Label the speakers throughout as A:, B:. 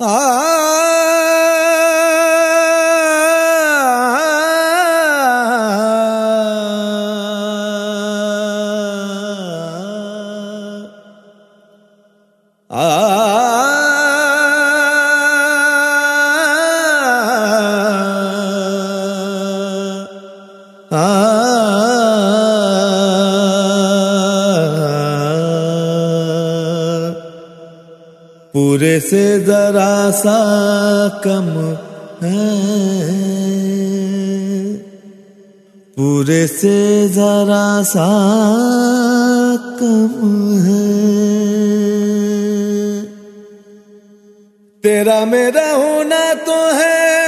A: ஆ ஆ पूरे से जरा सा कम है। पूरे से जरा सा कम है। तेरा मेरा होना तो है।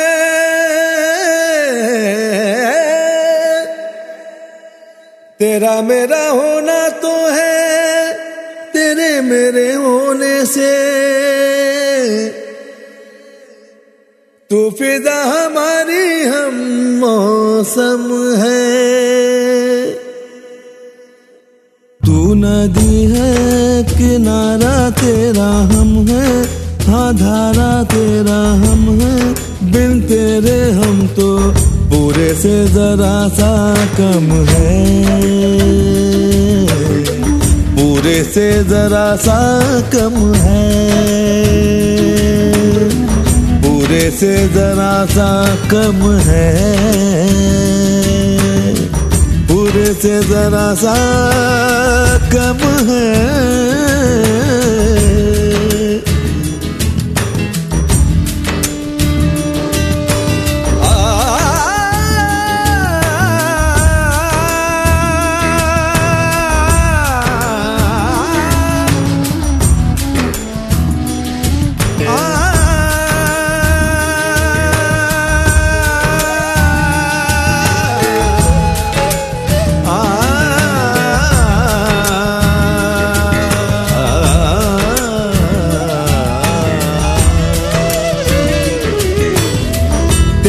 A: तेरा मेरा होना तो है। तेरे मेरे होने से तू फिदा हमारी हम मौसम है। तू नदी है किनारा तेरा हम है हाँ धारा तेरा हम है, बिन तेरे हम तो पूरे से जरा सा कम है। पूरे से जरा सा कम है। पूरे से जरा सा कम है। पूरे से जरा सा कम है।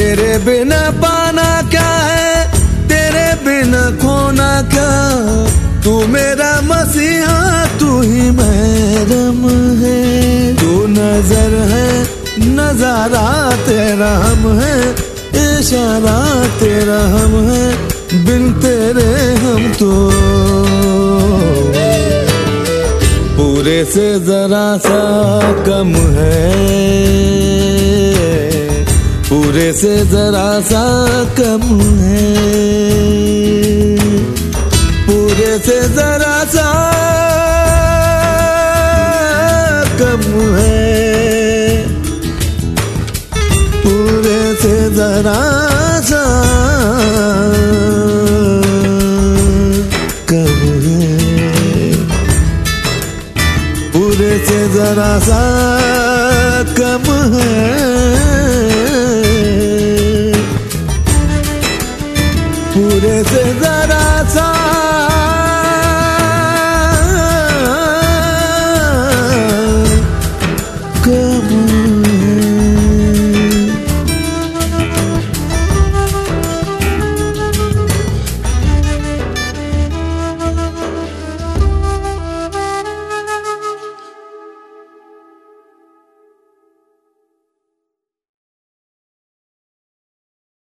A: तेरे बिना पाना क्या है? तेरे बिना खोना क्या? तू मेरा मसीहा, तू ही महरम है। तू नज़र है, नज़ारा तेरा हम है। इशारा तेरा हम है। बिन तेरे हम तो। पूरे से जरा सा कम है। से जरा सा कम है। पूरे से जरा सा कम है। पूरे से जरा सा कम है। पूरे से जरा सा कम है। pure se dara sa